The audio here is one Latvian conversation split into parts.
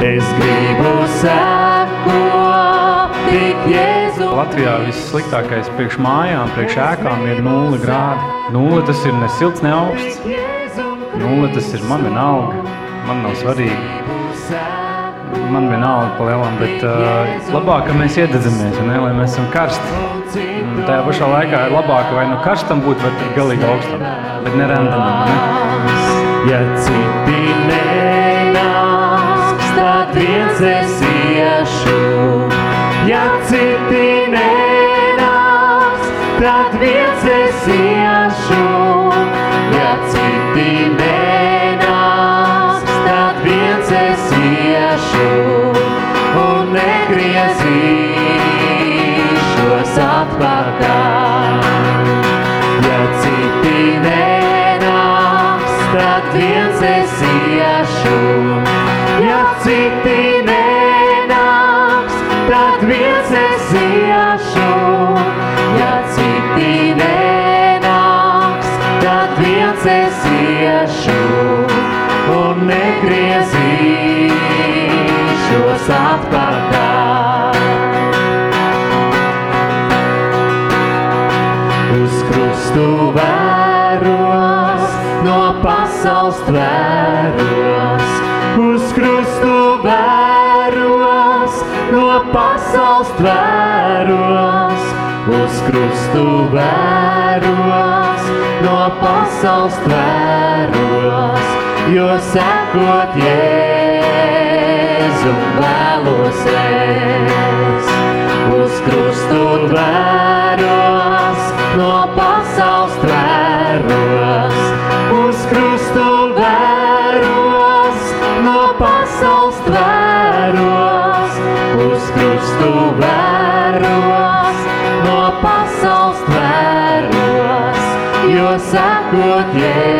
Es gribu sekot tik Jēzu. Latvijā vissliktākais priekš mājām, priekš ēkām ir nulle grādi. Nulle tas ir ne silts, ne augsts. Nulle tas ir man vienalga. Man nav svarīgi. Man vienalga pa lielam, bet uh, labāk, ka mēs iededzamies, ne, lai mēs esam karsti. Un tajā pašā laikā ir labāk vai nu karstam būt, vai galīgi augstam. Bet ne randamam, ne? Ja citi viens vēros, no pasaules tvēros, uz krustu vēros, no pasaules tvēros, uz krustu vēros, no pasaules tvēros, jo sekot Jēzu vēlos es uz krustu vēros, again.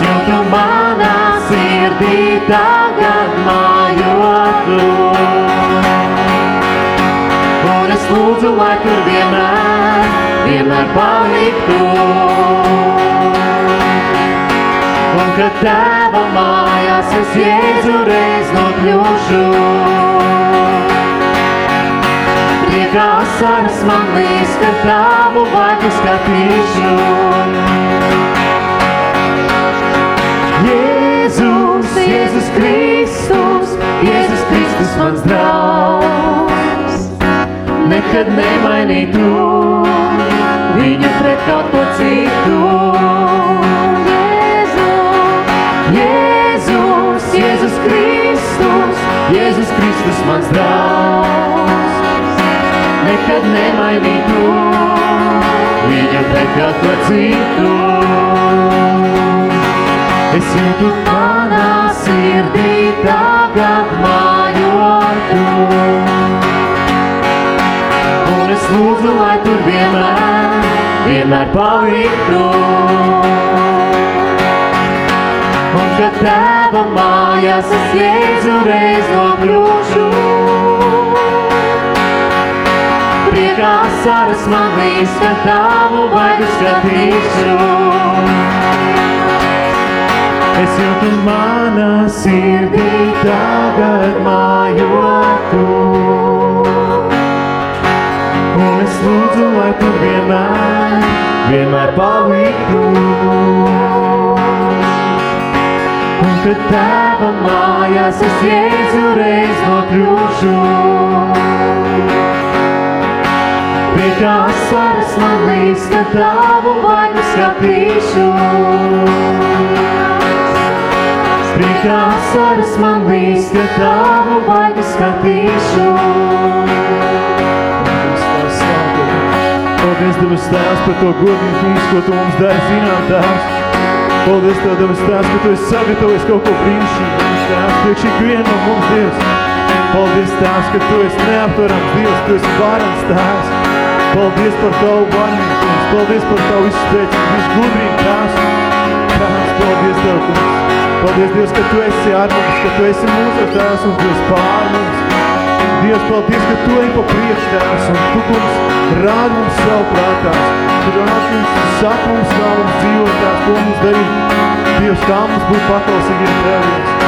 Jūtu manā sirdī tagad mājotu. Un es lūdzu, lai tur vienmēr, vienmēr paliktu. Un kad tēva mājās es Jēzu reiz nokļūšu, priekā asaras man līdz, kad tavu vaigu skatīšu. Mans draugs, nekad nemainītu viņu pret kaut ko citu. Jēzus, Jēzus Kristus, Jēzus Kristus mans draugs, nekad nemainītu viņu pret kaut ko citu. Es jūtu manā sirdī tagad mājotu. Un es lūdzu, lai tur vienmēr, vienmēr paliktu. Un kad tēva mājās es Jēzu reiz nokļūšu, priekā asaras man līdz, kad tavu vaigu skatīšu. Es jūtu manā sirdī tagad mājotu. Un es lūdzu, lai tu vienmēr, vienmēr paliktu. Un kad tēva mājās es Jēzu reiz nokļūšu. Priekā asaras man līdz, kad tavu vaigu skatīšu. Priekā asaras man līdz, kad tavu vaigu skatīšu. Paldies, Devas Tēvs, par to godīgu kungs, ko Tu mums dari zināt, Tēvs. Paldies, Tev, Devas Tēvs, ka Tu esi sagatavojis kaut ko brīnišķīgu, Tēvs, priekš ikvienu no mums, Dievs. Paldies, Tēvs, ka Tu esi neaptverams Dievs, Tu esi varans, Tēvs. Paldies par Tavu varnību, kungs. Paldies par Tavu izspēcību, visgudrību, Tēvs. Tēvs, paldies Tev, kungs. Paldies, Dievs, ka Tu esi ar mums, ka Tu esi mūsu Tēvs un esi pār mums. Dievs, paldies, ka Tu ej pa priekš, Tēvs, un Tu, kungs, rādi mums savu prātās. Tu rādi mums, saka mums, kā mums dzīvot, Tēvs, ko mums darīt. Dievs, kā mums būt paklausīgiem Dievs.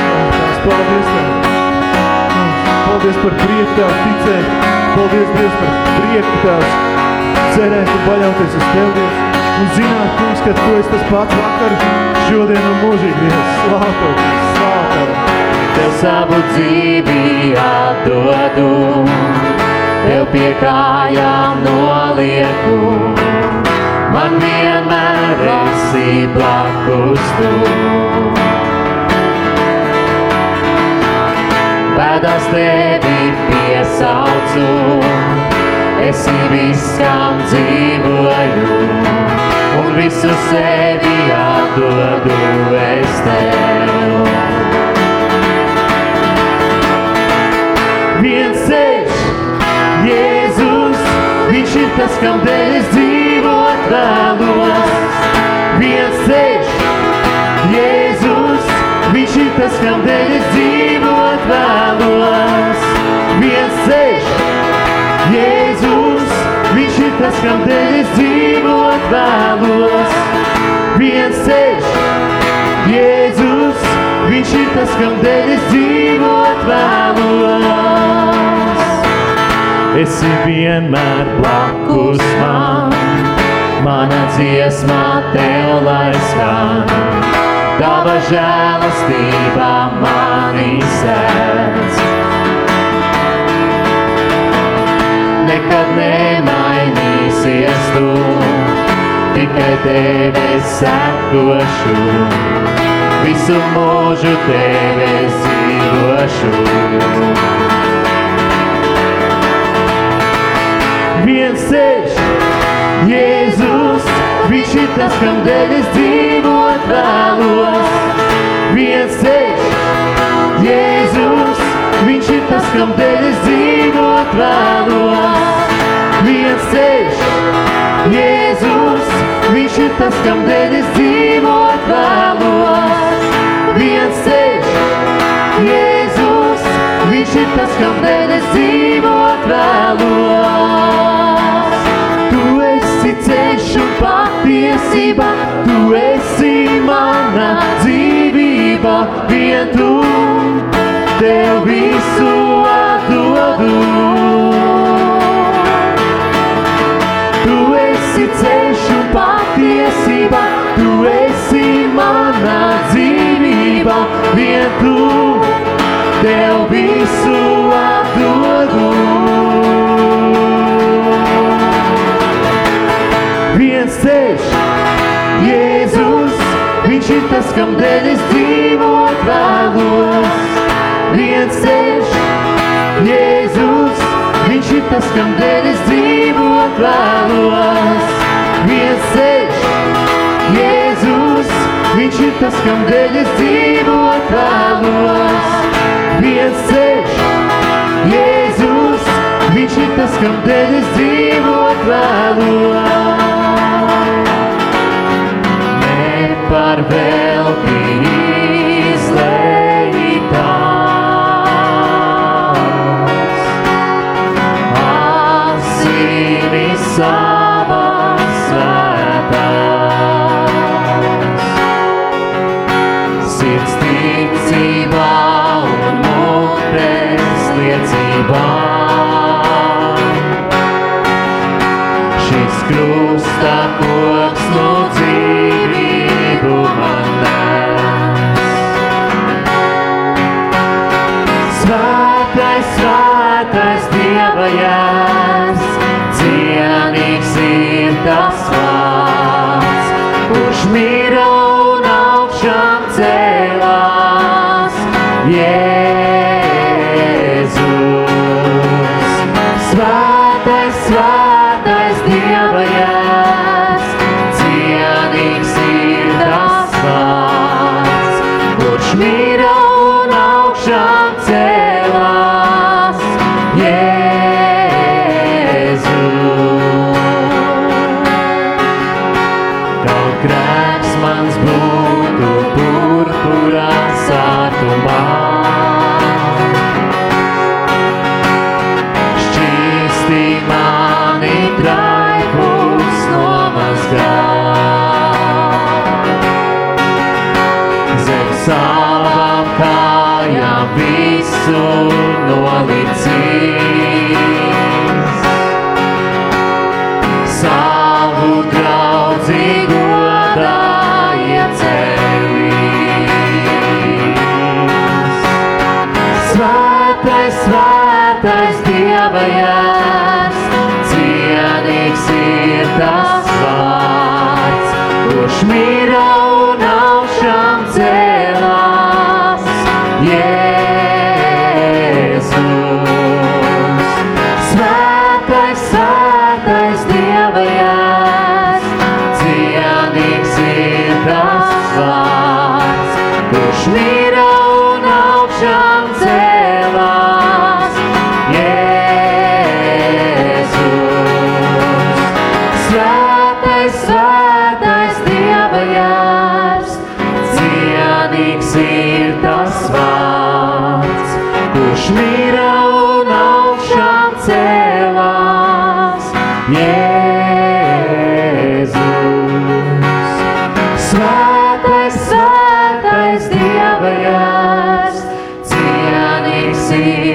Tēvs, paldies Tev. Paldies par prieku Tev ticēt. Paldies, Dievs, par prieku Tevs. Cerēt un paļauties uz Tev, Dievs. Un zināt, kungs, ka Tu esi tas pats vakar, šodien un mūžīgi, Dievs. Slāv Tev. Tev savu dzīvi atdodu, Tev pie kājām nolieku. Man vienmēr esi blakus tu. Bēdās tevi piesaucu, esi viss, kam dzīvoju, un visu sevi atdodu es tev. viens ceļš, Jēzus, viņš ir tas, kam dēļ es dzīvot vēlos. Viens ceļš, Jēzus, viņš ir tas, kam dēļ es dzīvot vēlos. Viens ceļš, Jēzus, tas, kam es dzīvot vēlos. Viens ceļš, Jēzus, viņš ir tas, kam es dzīvot vēlos. Esi vienmēr blakus man, mana dziesmā tev lai skan. Tava žēlastībā mani sēdz. Nekad nemainīsies tu, tikai tevi sekošu. Visu mūžu tevi dzīvošu. viens ceļš, Jēzus, viņš ir tas, kam dēļ es dzīvot vēlos. Viens ceļš, Jēzus, tas, kam dēļ es dzīvot vēlos. Viens ceļš, Jēzus, viņš ir tas, kam dēļ es dzīvot vēlos. Viens ceļš, Jēzus, viņš ir tas, kam dēļ es dzīvot vēlos. Tu esi ceļš un patiesība, tu esi mana dzīvība, vien tu tev visu dzīvība, vien tu tev visu atdodu. Viens ceļš, Jēzus, viņš ir tas, kam dēļ es dzīvot vēlos. Viens ceļš, Jēzus, viņš ir tas, kam dēļ es dzīvot vēlos. Viens ceļš, viņš ir tas, kam dēļ es dzīvot vēlos. Viens ceļš, Jēzus, viņš ir tas, kam dēļ es dzīvot vēlos. Ne par velti izlējitās, asinis savas visu nolicīs.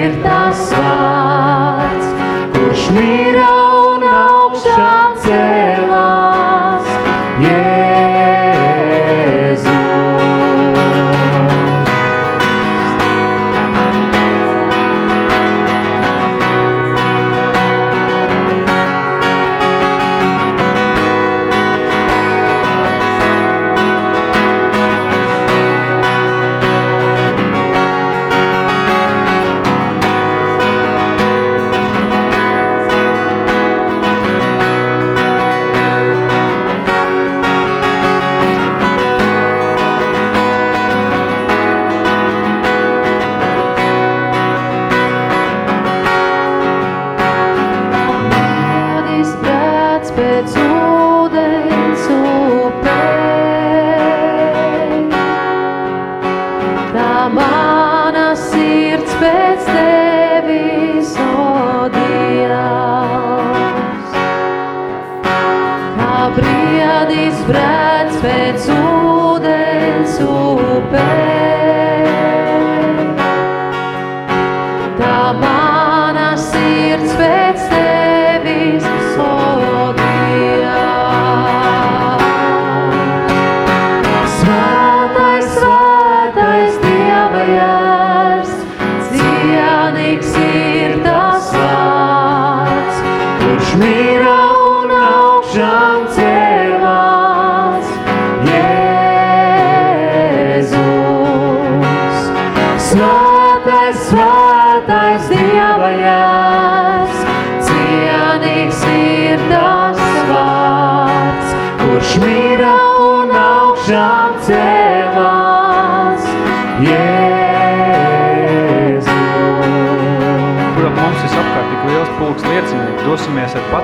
Ir tas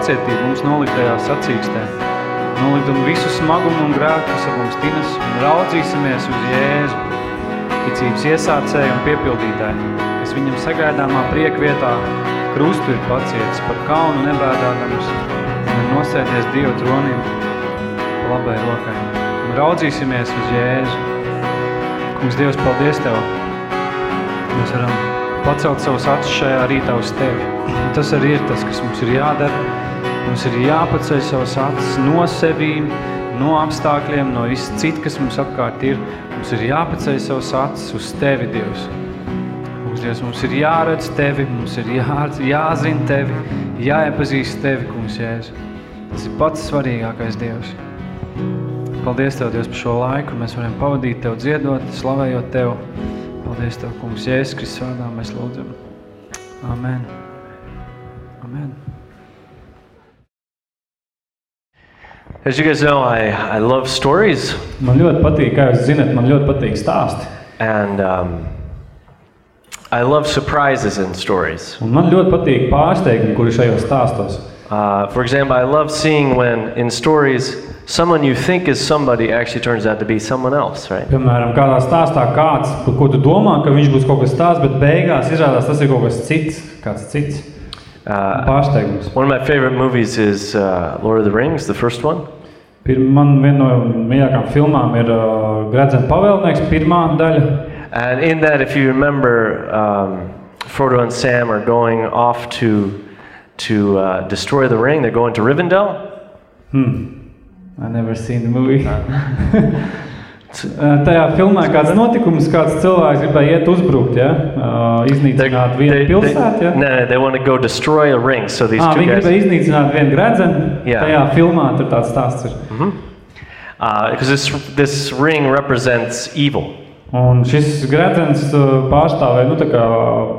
pacietību mums noliktajā sacīkstē. Nolikdam visu smagumu un grēku, kas ap mums tinas, un raudzīsimies uz Jēzu, ticības iesācēju un piepildītāju, kas viņam sagaidāmā prieka vietā krustu ir pacietis par kaunu nebēdādams un nosēties Dievu tronim labai rokai. Un raudzīsimies uz Jēzu. Kungs, Dievs, paldies Tev! Mēs varam pacelt savus acis šajā rītā uz Tevi. Un tas arī ir tas, kas mums ir jādara. Mums ir jāpaceļ savas acis no sevīm, no apstākļiem, no viss cita, kas mums apkārt ir. Mums ir jāpaceļ savas acis uz Tevi, Dievs. Kungs, Dievs, mums ir jāredz Tevi, mums ir jā, jāzina Tevi, jāiepazīst Tevi, Kungs, Jēzu. Tas ir pats svarīgākais, Dievs. Paldies Tev, Dievs, par šo laiku. Mēs varam pavadīt Tev dziedot, slavējot Tev. Paldies Tev, kungs, Jēzus Kristus vārdā mēs lūdzam. Amen. Amen. As you guys know, I, I love stories, Man ļoti patīk, kā jūs zinat, man ļoti patīk stāsti. and um, I love surprises in stories. Un man ļoti patīk pārsteigumi, kuri šajos stāstos. Uh, for example, I love seeing when in stories someone you think is somebody actually turns out to be someone else, right? Piemēram, kādā stāstā kāds, par ko tu domā, ka viņš būs kaut kas tāds, bet beigās izrādās tas ir kaut kas cits, kāds cits. Uh, Pārsteigums. one of my favorite movies is uh, Lord of the Rings, the first one. Man viena no mīļākajām filmām ir uh, Gradzena pavēlnieks, pirmā daļa. And in that, if you remember, um, Frodo and Sam are going off to, to uh, destroy the ring. They're going to Rivendell. Hmm. I never seen the movie. Uh, Tajā filmā kāds notikums, kāds cilvēks gribēja iet uzbrukt, ja? uh, iznīcināt vienu pilsētu. Ja? no, they want to go destroy a ring. So these Ah, two viņi guys, gribēja iznīcināt vienu gredzenu. Jā. Tajā filmā tur tāds stāsts ir. because this this ring represents evil. Un šis gredzens uh, pārstāvēja, nu, tā kā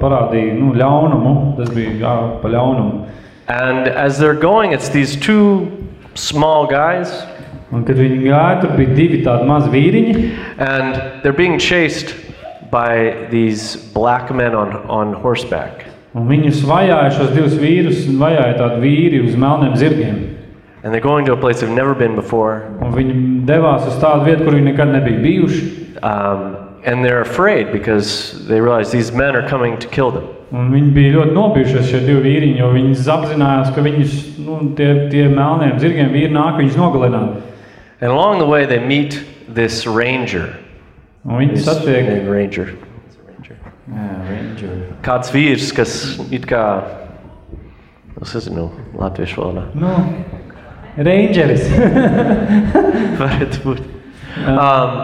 parādīja nu, ļaunumu. Tas bija jā, pa ļaunumu. And as they're going, it's these two small guys, Un, kad viņi gāja, tur bija divi tādi mazi vīriņi. and they're being chased by these black men on, on horseback. Un viņus vajāja šos divus vīrus, un vajāja tādu vīri uz melniem zirgiem. And they're going to a place they've never been before. Un viņi devās uz tādu vietu, kur viņi nekad nebija bijuši. Um, and they're afraid because they realize these men are coming to kill them. Un viņi bija ļoti nobijušies šie divi vīriņi, jo viņi apzinājās, ka viņus, nu, tie, tie melniem zirgiem vīri nāk viņus nogalināt. And along the way, they meet this ranger. Un viņi This satiek named ranger. Jā, ranger. Kāds vīrs, kas it kā, es nezinu, latviešu valodā. Nu, rangeris. Varētu būt. Um,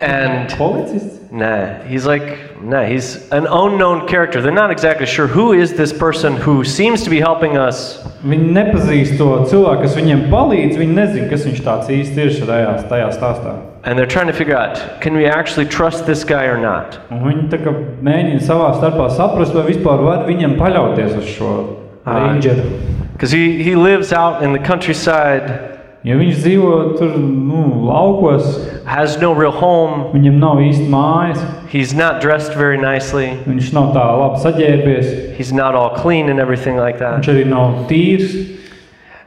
and Policists. Nah, he's like, nah, he's an unknown character. They're not exactly sure who is this person who seems to be helping us. Viņi nepazīst to cilvēku, kas viņiem palīdz. Viņi nezina, kas viņš tāds īsti ir šajā tajā stāstā. And they're trying to figure out, can we actually trust this guy or not? Un viņi tā kā mēģina savā starpā saprast, vai vispār var viņam paļauties uz šo rangeru. Because he, he lives out in the countryside, Jo viņš dzīvo tur, nu, laukos, has no real home, viņam nav īsti mājas, he's not dressed very nicely, viņš nav tā labi saģērbies, he's not all clean and everything like that. viņš arī nav tīrs.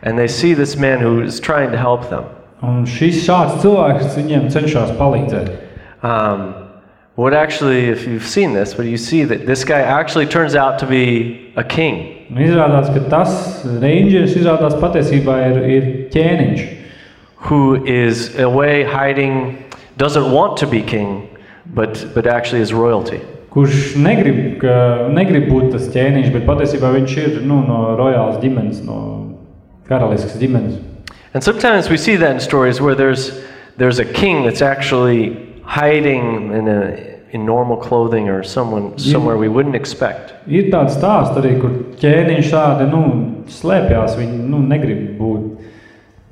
And they see this man who is trying to help them. Un šis šāds cilvēks viņiem cenšas palīdzēt. Um, what actually, if you've seen this, but you see that this guy actually turns out to be a king. Un izrādās, ka tas rangers izrādās patiesībā ir, ir ķēniņš, who is away hiding, doesn't want to be king, but, but actually is royalty. kurš negrib, ka, negrib būt tas ķēniņš, bet patiesībā viņš ir nu, no rojālas ģimenes, no karaliskas ģimenes. And sometimes we see that in stories where there's, there's a king that's actually hiding in, a, in normal clothing or someone, somewhere we wouldn't expect. Ir tāds stāsts arī, kur ķēniņš tādi nu, slēpjas. Viņi nu, negrib būt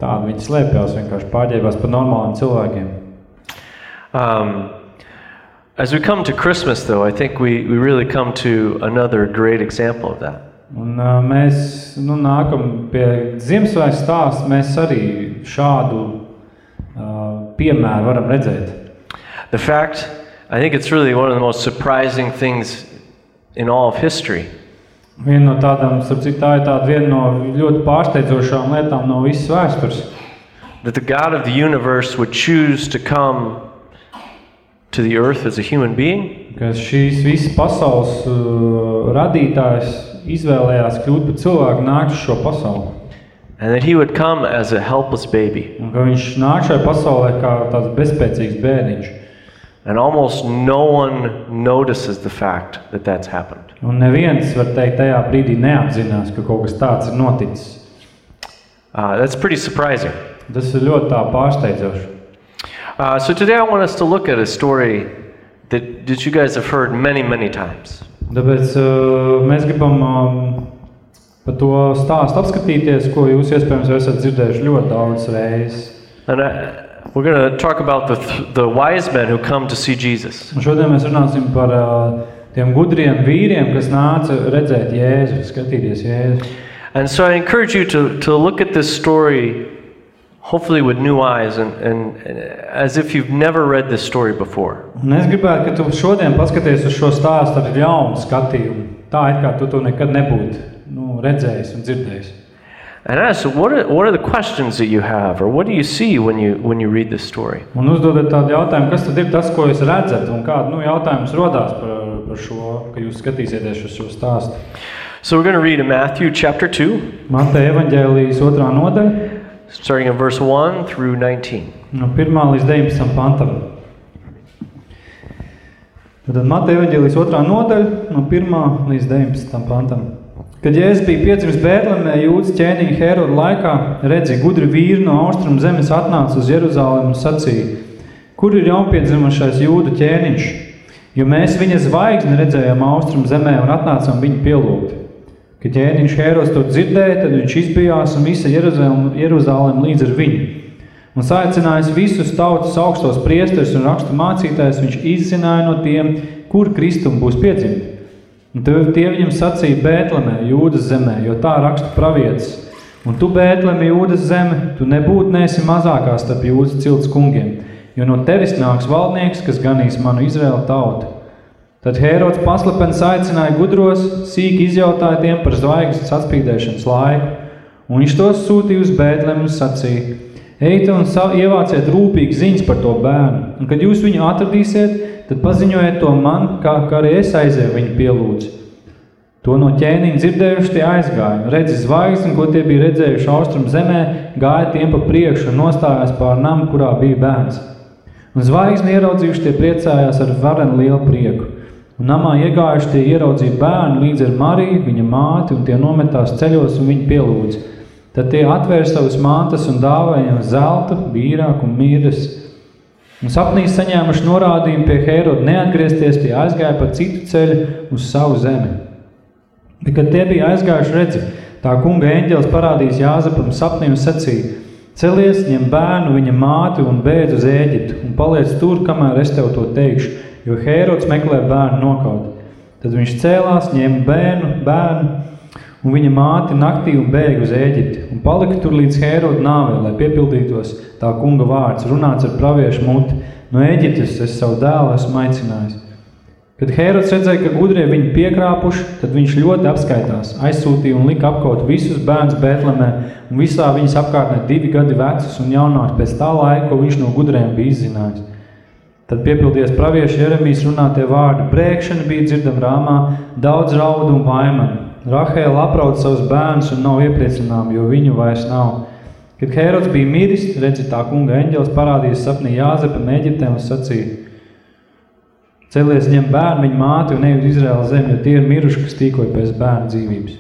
tādi. Viņi slēpjas vienkārši pārģērbās par normāliem cilvēkiem. Um, as we come to Christmas, though, I think we, we really come to another great example of that. Un, uh, mēs nu, nākam pie Ziemassvētku stāsta. Mēs arī šādu uh, piemēru varam redzēt. The fact, I think it's really one of the most surprising things in all of history. Viena no tādām, starp citu, tā ir tāda viena no ļoti pārsteidzošām lietām no visas vēstures. That the God of the universe would choose to come to the earth as a human being Ka šīs visas pasaules uh, radītājs izvēlējās kļūt par cilvēku, nākt uz šo pasauli. and that he would come as a helpless baby. Un ka viņš nāk šajā pasaulē kā tāds bezspēcīgs bērniņš. And almost no one notices the fact that that's happened. Un neviens, var teikt, tajā brīdī neapzinās, ka kaut kas tāds ir noticis. Uh, that's pretty surprising. Tas ir ļoti tā pārsteidzoši. Uh, so today I want us to look at a story that, that you guys have heard many, many times. Tāpēc uh, mēs gribam um, par to stāstu apskatīties, ko jūs iespējams jau esat dzirdējuši ļoti daudz reizes. And I, we're going to talk about the, the wise men who come to see Jesus. Un šodien mēs runāsim par uh, tiem gudriem vīriem, kas nāca redzēt Jēzu, skatīties Jēzu. And so I encourage you to, to look at this story, hopefully with new eyes, and, and, and as if you've never read this story before. Un es gribētu, ka tu šodien paskaties uz šo stāstu ar jaunu skatījumu. Tā it kā tu to nekad nebūtu nu, redzējis un dzirdējis. And ask, what are, what are the questions that you have, or what do you see when you, when you read this story? Un uzdodat tādu jautājumu, kas tad ir tas, ko jūs redzat, un kādu nu, jautājumus rodās par, par šo, ka jūs skatīsieties uz šo stāstu. So we're going to read in Matthew chapter 2, Mateja evaņģēlijas otrā nodaļa, starting in verse 1 through 19. no 1 līdz 19 pantam. Tad Mateja evaņģēlijas otrā nodaļa, no 1 līdz 19 pantam. Kad Jēzus bija piedzimis Bētlemē, jūdas ķēniņa Heroda laikā, redzi, gudri vīri no austrumu zemes atnāca uz Jeruzālēmu un sacīja, kur ir jaunpiedzimušais jūdu ķēniņš, jo mēs viņa zvaigzni redzējām austrumu zemē un atnācām viņu pielūgt. Kad ķēniņš Herods to dzirdēja, tad viņš izbijās un visa Jeruzalem, Jeruzalem līdz ar viņu. Un saicinājis visus tautas augstos priesteris un rakstu mācītājs, viņš izzināja no tiem, kur Kristum būs piedzimti. Un tie viņam sacīja Bētlemē, Jūdas zemē, jo tā raksta pravietis. Un tu, Bētleme, Jūdas zeme, tu nebūtu nesi mazākā starp Jūdas cilts kungiem, jo no tevis nāks valdnieks, kas ganīs manu Izraēlu tautu. Tad Hērods paslepens aicināja gudros, sīki izjautāja tiem par zvaigznes atspīdēšanas laiku, un viņš tos sūtīja uz Bētlemi un sacīja, ejiet un ievāciet rūpīgi ziņas par to bērnu, un kad jūs viņu atradīsiet, tad paziņojiet to man, kā, kā arī es aizēju viņu pielūdzi. To no ķēniņa dzirdējuši tie aizgāja, redzi zvaigzni, ko tie bija redzējuši austrum zemē, gāja tiem pa priekšu un nostājās pār namu, kurā bija bērns. Un zvaigzni ieraudzījuši tie priecājās ar varenu lielu prieku. Un namā iegājuši tie ieraudzīja bērnu līdz ar Mariju, viņa māti, un tie nometās ceļos un viņu pielūdz. Tad tie atvēra savus mantas un dāvāja viņam zelta, vīrāku un mīras. Un sapnīs saņēmuši norādījumu pie Heroda neatgriezties, tie aizgāja pa citu ceļu uz savu zemi. Bet, kad tie bija aizgājuši redzi, tā kunga eņģelis parādījis Jāzepam sapnī un sacīja, celies, ņem bērnu, viņa māti un beidz uz Ēģiptu un paliec tur, kamēr es tev to teikšu, jo Hērods meklē bērnu nokaut. Tad viņš cēlās, ņēma bērnu, bērnu un viņa māti naktī bēga uz Ēģipti un palika tur līdz Hēroda nāvē, lai piepildītos tā kunga vārds, runāts ar praviešu muti. No Ēģiptes es savu dēlu esmu aicinājis. Kad Hērods redzēja, ka gudrie viņu piekrāpuši, tad viņš ļoti apskaitās, aizsūtīja un lika apkaut visus bērnus Bētlemē un visā viņas apkārtnē divi gadi vecus un jaunāks pēc tā laika, ko viņš no gudriem bija izzinājis. Tad piepildījās pravieša Jeremijas runātie vārdi. Brēkšana bija dzirdama rāmā, daudz raudu un vaimanu. Rahēla apraud savus bērnus un nav iepriecinām, jo viņu vairs nav. Kad Herods bija miris, redzi tā kunga eņģelis parādījās sapnī Jāzepam Eģiptēm un sacīja, Celies ņem bērnu, viņa māti un ej uz Izraēla zemi, jo tie ir miruši, kas tīkoja pēc bērna dzīvības.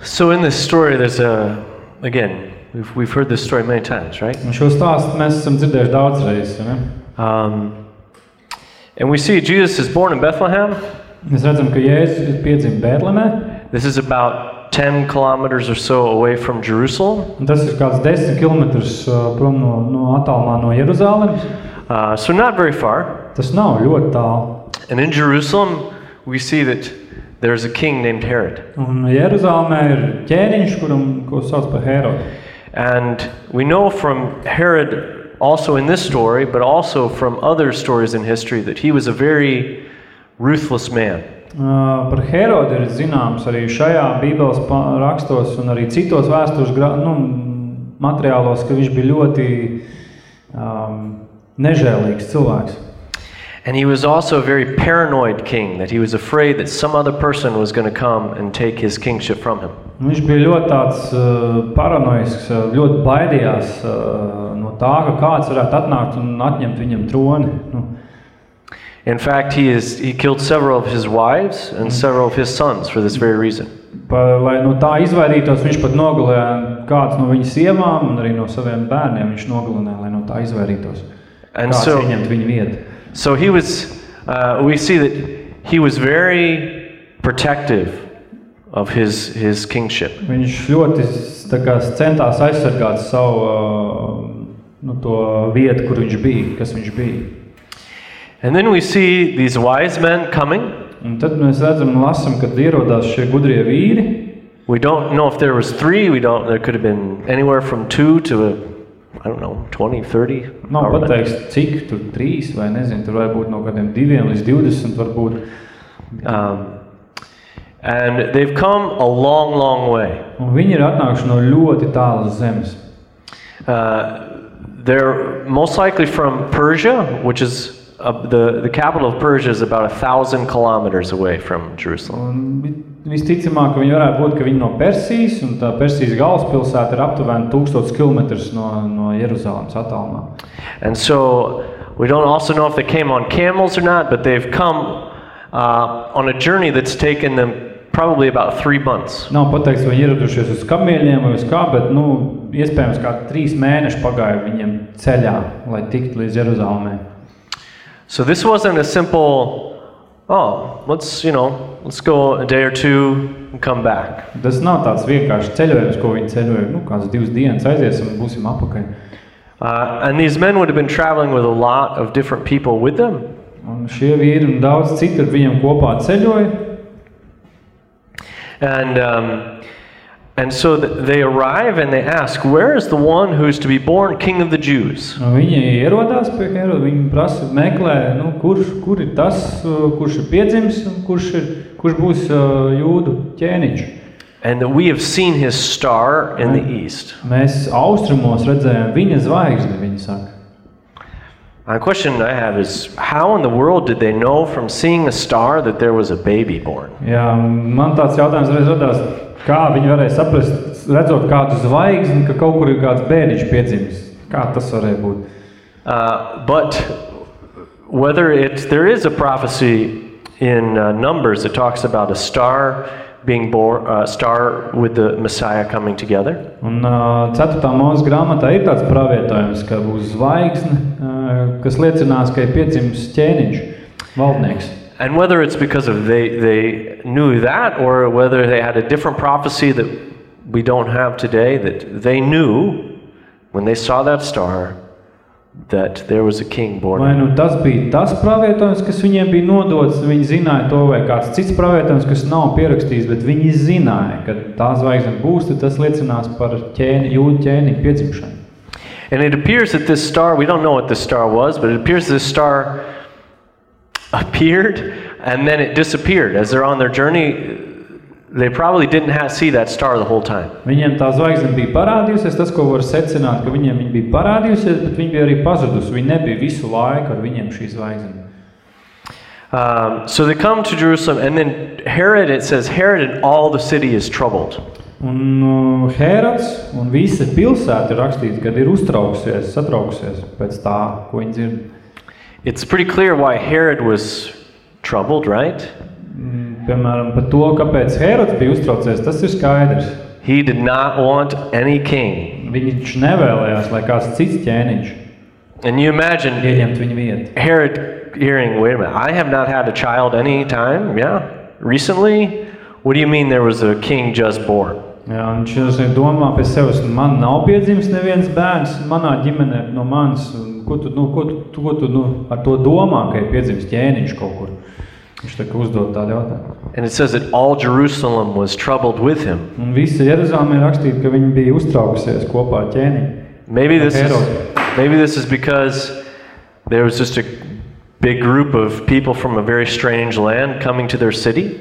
So in this story, there's a, again, we've, we've heard this story many times, right? Un šo stāstu mēs esam dzirdējuši daudz reizes. Ne? Um, and we see Jesus is born in Bethlehem. Mēs redzam, ka Jēzus ir piedzimis Bēltemē. This is about 10 kilometers or so away from Jerusalem. Un tas ir kāds desmit kilometrus uh, prom no, no attālumā no Jeruzalemes. Uh, so not very far. Tas nav ļoti tālu. And in Jerusalem, we see that there's a king named Herod. Un Jeruzalemē ir ķēniņš, kuram ko sauc par Herodu. And we know from Herod, also in this story, but also from other stories in history, that he was a very ruthless man. Uh, par Herodu ir zināms arī šajā Bībeles pa- rakstos un arī citos vēstures gra- nu, materiālos, ka viņš bija ļoti um, nežēlīgs cilvēks. And he was also a very paranoid king, that he was afraid that some other person was going to come and take his kingship from him. Un Viņš bija ļoti tāds uh, paranoisks, uh, ļoti baidījās uh, no tā, ka kāds varētu atnākt un atņemt viņam troni. Nu, In fact, he, is, he killed several of his wives and several of his sons for this very reason. pa, lai no tā izvairītos, viņš pat nogalināja kādu no viņa sievām un arī no saviem bērniem. Viņš nogalināja, lai no tā izvairītos. And Kāds so, ieņemt viņa vietu. so he was, uh, we see that he was very protective of his, his kingship. Viņš ļoti tā kā, centās aizsargāt savu uh, nu, to vietu, kur viņš bija, kas viņš bija. And then we see these wise men coming. Un tad mēs redzam, un lasām, kad ierodās šie gudrie vīri. We don't know if there was three. We don't. There could have been anywhere from two to, a, I don't know, 20, 30. Nav however many. pateiks, cik tur trīs vai nezinu, tur var būt no kādiem diviem līdz 20 varbūt. Um, and they've come a long, long way. Un viņi ir atnākuši no ļoti tālas zemes. Uh, they're most likely from Persia, which is uh, the, the capital of Persia is about a thousand kilometers away from Jerusalem. Un vi- visticamāk, ka viņi varētu būt ka viņi no Persijas, un tā Persijas galvaspilsēta ir aptuveni 1000 km no, no Jeruzalemes attālumā. And so we don't also know if they came on camels or not, but they've come uh, on a journey that's taken them probably about three months. Nav pateikts, vai viņi ieradušies uz kamieļiem vai uz kā, bet nu, iespējams, kā trīs mēneši pagāja viņiem ceļā, lai tiktu līdz Jeruzalemē. So this wasn't a simple, oh, let's, you know, let's go a day or two and come back. Tas nav tāds vienkārši ceļojums, ko viņi ceļoja. Nu, kāds divas dienas aiziesim un būsim apakaļ. Uh, and these men would have been traveling with a lot of different people with them. Un šie vīri un daudz citu ar viņiem kopā ceļoja. And, um, and so th- they arrive and they ask, Where is the one who's to be born king of the Jews? Un Viņi ierodās pie Heroda, viņi prasa, meklē, nu, kurš, kur ir tas, uh, kurš ir piedzimis un kurš, ir, kurš būs uh, jūdu ķēniņš. And that we have seen his star in the east. Mēs austrumos redzējām viņa zvaigzni, viņi saka. My question I have is how in the world did they know from seeing a star that there was a baby born? Jā, man tāds jautājums reiz radās, kā viņi varēja saprast, redzot kādu zvaigzni, ka kaut kur ir kāds bērniņš piedzimis. Kā tas varēja būt? Uh, but whether it there is a prophecy in uh, Numbers that talks about a star being born, a star with the Messiah coming together. Un uh, 4. mūža grāmatā ir tāds pravietojums, ka būs zvaigzne, uh, kas liecinās, ka ir piedzimis ķēniņš, valdnieks. And whether it's because of they, they knew that or whether they had a different prophecy that we don't have today, that they knew when they saw that star that there was a king born. Vai nu tas bija tas pravietojums, kas viņiem bija nodots, viņi zināja to, vai kāds cits pravietojums, kas nav pierakstīts, bet viņi zināja, ka tā zvaigzne būs, tad tas liecinās par ķēni, jūdu ķēniņu piedzimšanu. And it appears that this star, we don't know what this star was, but it appears this star appeared and then it disappeared. As they're on their journey, they probably didn't have, see that star the whole time. Viņiem tā zvaigzne bija parādījusies, tas, ko var secināt, ka viņiem viņa bija parādījusies, bet viņa bija arī pazudusi. Viņa nebija visu laiku ar viņiem šī zvaigzne. Um, so they come to Jerusalem, and then Herod, it says, Herod and all the city is troubled. Un uh, Hērods un visa pilsēta ir rakstīts, kad ir uztraukusies, satraukusies pēc tā, ko viņi dzird. It's pretty clear why Herod was troubled, right? Piemēram, par to, kāpēc Hērods bija uztraucies, tas ir skaidrs. He did not want any king. Viņš nevēlējās, lai kāds cits ķēniņš And you imagine ieņemtu viņa vietu. Herod hearing, wait a minute, I have not had a child any time, yeah, recently? What do you mean there was a king just born? Jā, un viņš arī domā pie sevis, man nav piedzimis neviens bērns manā ģimenē no manis. Un Ko tu, nu, ko tu, tu- ko tu nu, ar to domā, ka ir piedzimis ķēniņš kaut kur? Viņš tā kā uzdod tādu jautājumu. And it says that all Jerusalem was troubled with him. Un visa Jeruzaleme ir rakstīta, ka viņi bija uztraukusies kopā ar ķēniņu. Maybe this is, Herod. maybe this is because there was just a big group of people from a very strange land coming to their city.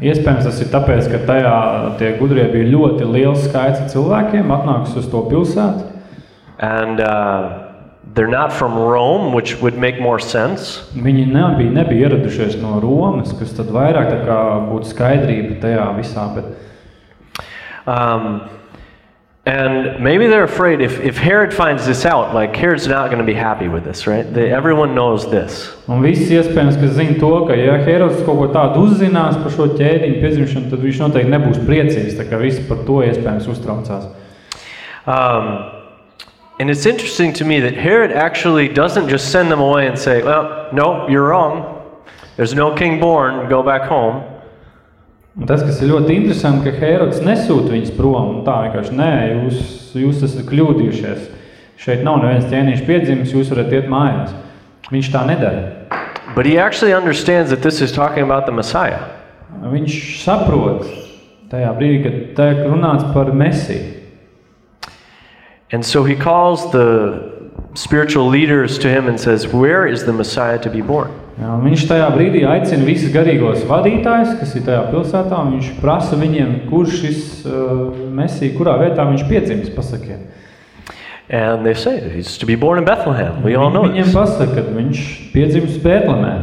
Iespējams, tas ir tāpēc, ka tajā tie gudrie bija ļoti liels skaits ar cilvēkiem, atnāks uz to pilsētu. And uh, they're not from Rome, which would make more sense. Viņi nebija, nebija ieradušies no Romas, kas tad vairāk tā kā būtu skaidrība tajā visā. Bet Um, and maybe they're afraid if, if Herod finds this out, like Herod's not going to be happy with this, right? They, everyone knows this. Un viss iespējams, ka zina to, ka ja Herods kaut ko tādu uzzinās par šo ķēniņu piedzimšanu, tad viņš noteikti nebūs priecīgs. Tā kā visi par to iespējams uztraucās. Um, and it's interesting to me that Herod actually doesn't just send them away and say, well, no, you're wrong. There's no king born, go back home. Un tas, kas ir ļoti interesanti, ka Herods nesūta viņus prom. un Tā vienkārši nē, jūs, jūs esat kļūdījušies. Šeit nav neviens ķēniņš piedzimis, jūs varat iet mājās. Viņš tā nedara. But he actually understands that this is talking about the Messiah. Viņš saprot tajā brīdī, kad tiek runāts par mesiju. And so he calls the spiritual leaders to him and says, Where is the Messiah to be born? Jā, un viņš tajā brīdī aicina visus garīgos vadītājus, kas ir tajā pilsētā. un Viņš prasa viņiem, kurš šis uh, mesija, kurā vietā viņš piedzimis. Pasakiet. And they say, He's to be born in Bethlehem. We all know Viņiem this. pasaka, ka viņš piedzimis Bēltlemē.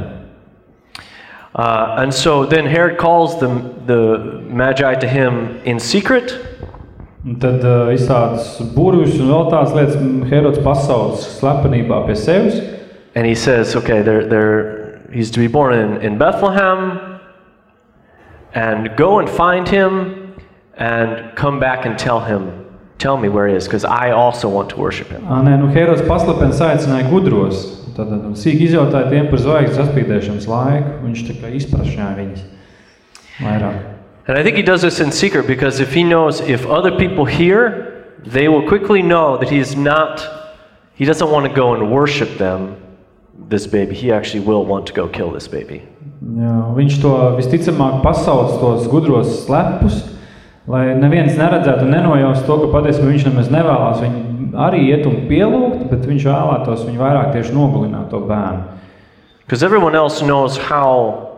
Uh, and so then Herod calls the, the Magi to him in secret. Un tad uh, visādas burvjus un vēl tādas lietas mm, Herods pasaules slepenībā pie sevis. And he says, Okay, they're, they're, he's to be born in, in Bethlehem. And go and find him and come back and tell him, tell me where he is, because I also want to worship him. Ā, Nē, nu Herods paslapens aicināja gudros. Tad un sīk izjautāja tiem par zvaigznes saspīdēšanas laiku. Viņš tā kā izprašņāja viņus vairāk. And I think he does this in secret because if he knows if other people hear, they will quickly know that he's not, he doesn't want to go and worship them, this baby. He actually will want to go kill this baby. Jā, viņš to visticamāk pasauc tos gudros slepus, lai neviens neredzētu un nenojaustu to, ka patiesībā viņš nemaz nevēlas viņu arī iet un pielūgt, bet viņš vēlētos viņu vairāk tieši nogalināt to bērnu. Because everyone else knows how,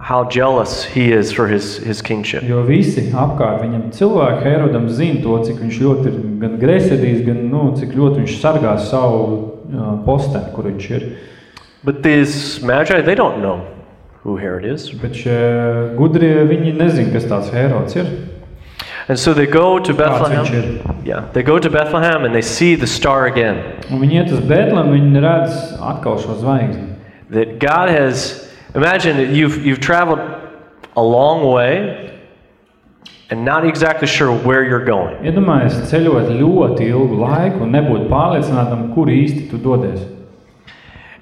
how jealous he is for his, his kingship. Jo visi apkārt viņam cilvēki Herodam zina to, cik viņš ļoti ir gan greizsirdīgs, gan nu, cik ļoti viņš sargā savu uh, posteni, kur viņš ir. But these magi, they don't know who Herod is. Bet šie gudrie, viņi nezina, kas tāds Herods ir. And so they go to Bethlehem. Yeah, they go to Bethlehem and they see the star again. Un viņi iet uz Bētlem, viņi redz atkal šo zvaigzni. That God has, imagine that you've, you've traveled a long way and not exactly sure where you're going. Iedomājieties, ceļot ļoti ilgu laiku un nebūt pārliecinātam, kur īsti tu dodies.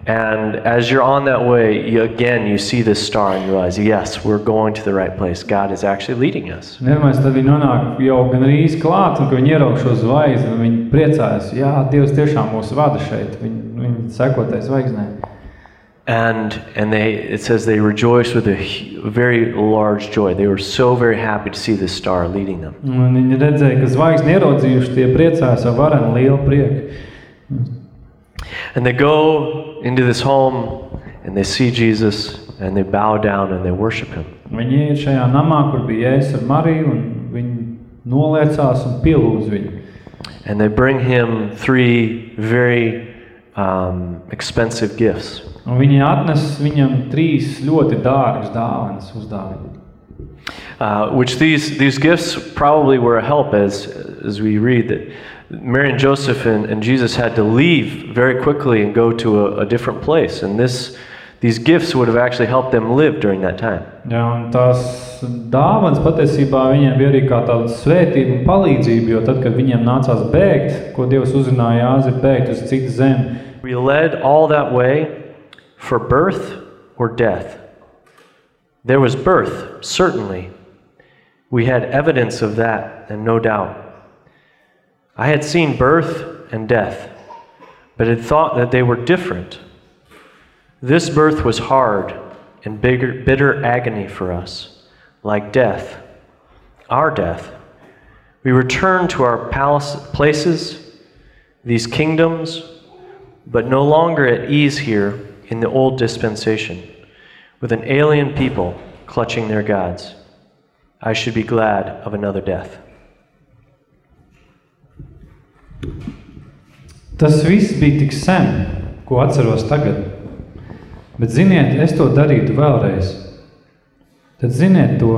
And as you're on that way, you, again, you see this star and you realize, yes, we're going to the right place. God is actually leading us. Un Iedomājieties, tad viņi nonāk jau gan rīz klāt, un kad viņi ieraug šo zvaigzni, un viņi priecājas, jā, Dievs tiešām mūs vada šeit, viņi, viņi sekotai zvaigznē. And, and they, it says they rejoiced with a very large joy. They were so very happy to see this star leading them. Un viņi redzēja, ka zvaigzni ieraudzījuši, tie priecājas ar varenu lielu prieku. And they go into this home and they see Jesus and they bow down and they worship him. Viņi šajā namā, kur bija Jēzus ar Mariju, un viņi noliecās un pielūdz viņu. And they bring him three very um, expensive gifts. Un viņi atnes viņam trīs ļoti dārgas dāvanas uzdāvināt. Uh, which these, these gifts probably were a help as, as we read that Mary and Joseph and, and Jesus had to leave very quickly and go to a, a different place. And this, these gifts would have actually helped them live during that time. Jā, un tās dāvanas patiesībā viņiem bija arī kā tāda svētība un palīdzība, jo tad, kad viņiem nācās bēgt, ko Dievs uzrunāja Jāzi bēgt uz citu zemi, We led all that way for birth or death. There was birth, certainly. We had evidence of that, and no doubt. I had seen birth and death, but had thought that they were different. This birth was hard and bigger, bitter agony for us, like death, our death. We returned to our palace, places, these kingdoms, but no longer at ease here in the old dispensation, with an alien people clutching their gods. I should be glad of another death. Tas viss bija tik sen, ko atceros tagad. Bet ziniet, es to darītu vēlreiz. Tad ziniet to,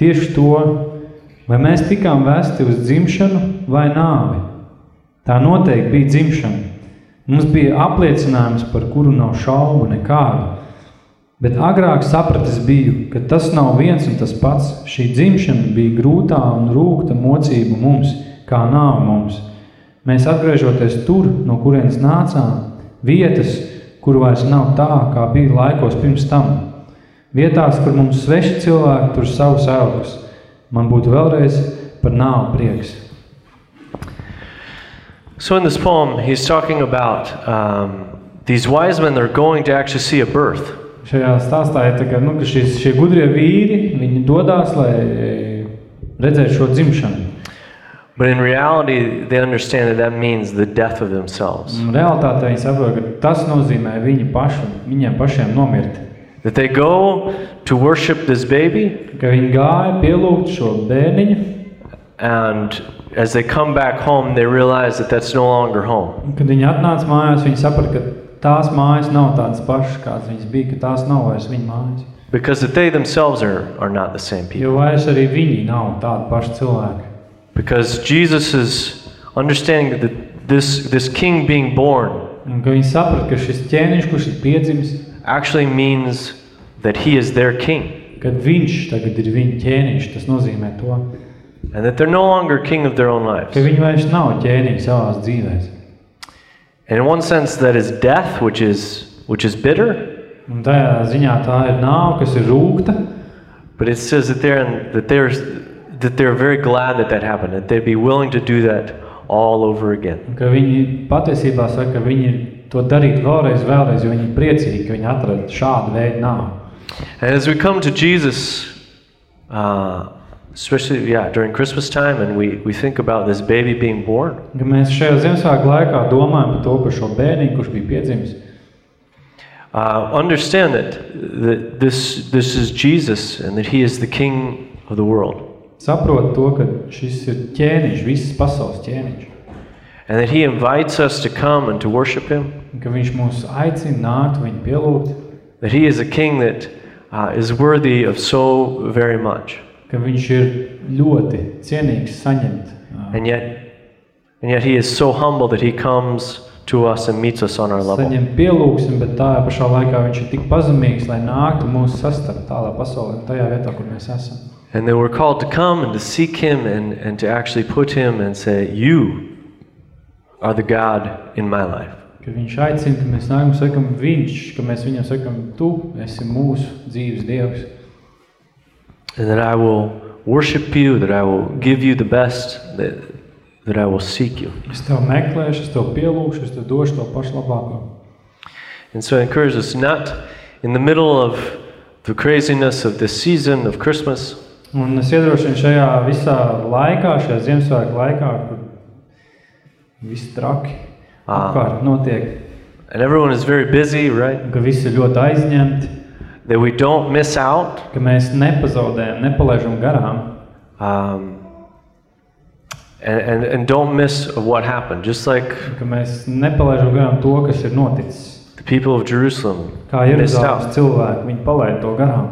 tieši to, vai mēs tikām vēsti uz dzimšanu vai nāvi. Tā noteikti bija dzimšana. Mums bija apliecinājums, par kuru nav šaubu nekādu. Bet agrāk sapratis biju, ka tas nav viens un tas pats. Šī dzimšana bija grūtā un rūkta mocība mums, kā nāve mums. Mēs atgriežoties tur, no kurienes nācām, vietas, kur vairs nav tā, kā bija laikos pirms tam. Vietās, kur mums sveši cilvēki tur savus elkus. Man būtu vēlreiz par nāvu prieks. So, in this poem, he's talking about um, these wise men that are going to actually see a birth. Šajā stāstā ir tā, ka, nu, ka šis, šie gudrie vīri, viņi dodās, lai e, redzētu šo dzimšanu. But in reality, they understand that that means the death of themselves. Un Realtātē viņi saprot, ka tas nozīmē viņi pašu, viņiem pašiem nomirt. That they go to worship this baby, Ka viņi gāja pielūgt šo bērniņu, and as they come back home, they realize that that's no longer home. un kad viņi atnāca mājās, viņi saprata, ka tās mājas nav tādas pašas, kādas viņas bija, ka tās nav vairs viņa mājas. Because that they themselves are, are not the same people. Jo vairs arī viņi nav tādi paši cilvēki. Because Jesus is understanding that this, this king being born Un ka viņi saprata, ka šis ķēniņš, kurš ir piedzimis, actually means that he is their king. kad viņš tagad ir viņa ķēniņš, tas nozīmē to, And that they're no longer king of their own lives. ka viņi vairs nav ķēniņi savās dzīvēs. And in one sense, that is death, which is, which is bitter, Un tajā ziņā tā ir nāve, kas ir rūkta, but it says that they're, that they're, that they're very glad that that happened, that they'd be willing to do that all over again. un ka viņi patiesībā saka, ka viņi to darītu vēlreiz, vēlreiz, jo viņi ir priecīgi, ka viņi atrada šādu veidu nāvi. And as we come to Jesus, uh, especially yeah during Christmas time, and we, we think about this baby being born, Ka mēs šajā Ziemassvētku laikā domājam par to, par šo bērniņu, kurš bija piedzimis. uh, understand that, that this this is Jesus and that He is the King of the world, Saprot to, ka šis ir ķēniņš, visas pasaules ķēniņš. and that He invites us to come and to worship Him. Ka viņš mūs aicina nākt, viņu pielūgt, That He is a King that uh, is worthy of so very much, ka viņš ir ļoti cienīgs saņemt. and yet and yet He is so humble that He comes to us and meets us on our level. Saņem pielūgsim, bet tā pašā laikā viņš ir tik pazemīgs, lai nāktu sastapt tādā pasaulē, tajā vietā, kur mēs esam. And they we're called to come and to seek Him and, and to actually put Him and say, You are the God in my life. Ka viņš aicina, ka mēs nākam sakam viņš, ka mēs viņam sakam, tu esi mūsu dzīves dievs. And that I will worship you, that I will give you the best, that, that I will seek you. Es tev meklēšu, es tev pielūgšu, es tev došu to pašu labāko. And so I encourage us not in the middle of the craziness of this season of Christmas, Un es iedrošinu šajā visā laikā, šajā Ziemassvētku laikā, kur viss traki Ā. apkārt notiek. and everyone is very busy, right? un ka visi ir ļoti aizņemti, That we don't miss out ka mēs nepazaudējam, garām, um, and, and, and don't miss what happened. Just like ka mēs garām to, kas ir noticis. the people of Jerusalem Kā missed out, cilvēki, viņi palaida to garām.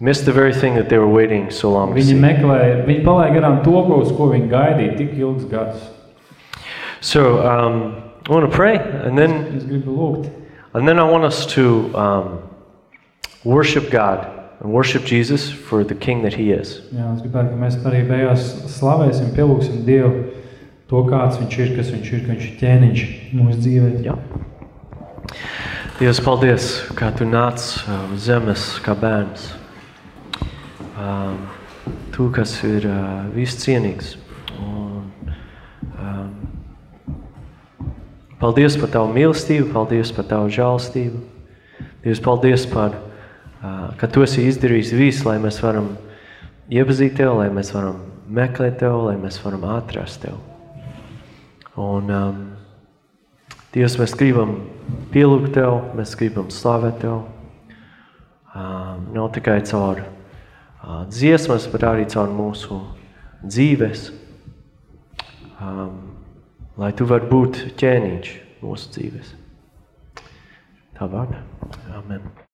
missed the very thing that they were waiting so long to Viņi see. meklēja, viņi palaida garām to, ko, uz ko viņi gaidīja tik ilgus gadus. So um, I want to pray, and then Es gribu lūgt, and then I want us to um, worship God and worship Jesus for the King that He is. Jā, es gribētu, ka mēs arī beigās slavēsim, pielūgsim Dievu to, kāds viņš ir, kas viņš ir, ka viņš ir ķēniņš mūsu dzīvē. Jā. Dievs, paldies, kā Tu nāc uz zemes kā bērns. Um, tu, kas ir uh, viscienīgs. Un, um, paldies par Tavu mīlestību, paldies par Tavu žālstību. Dievs, paldies par, ka Tu esi izdarījis visu, lai mēs varam iepazīt Tev, lai mēs varam meklēt Tev, lai mēs varam atrast Tev. Un, um, Dievs, mēs gribam pielūgt Tev, mēs gribam slavēt Tev. Um, nav tikai caur uh, dziesmas, bet arī caur mūsu dzīves. Um, lai Tu vari būt ķēniņš mūsu dzīves. Tā vārdā. Amen.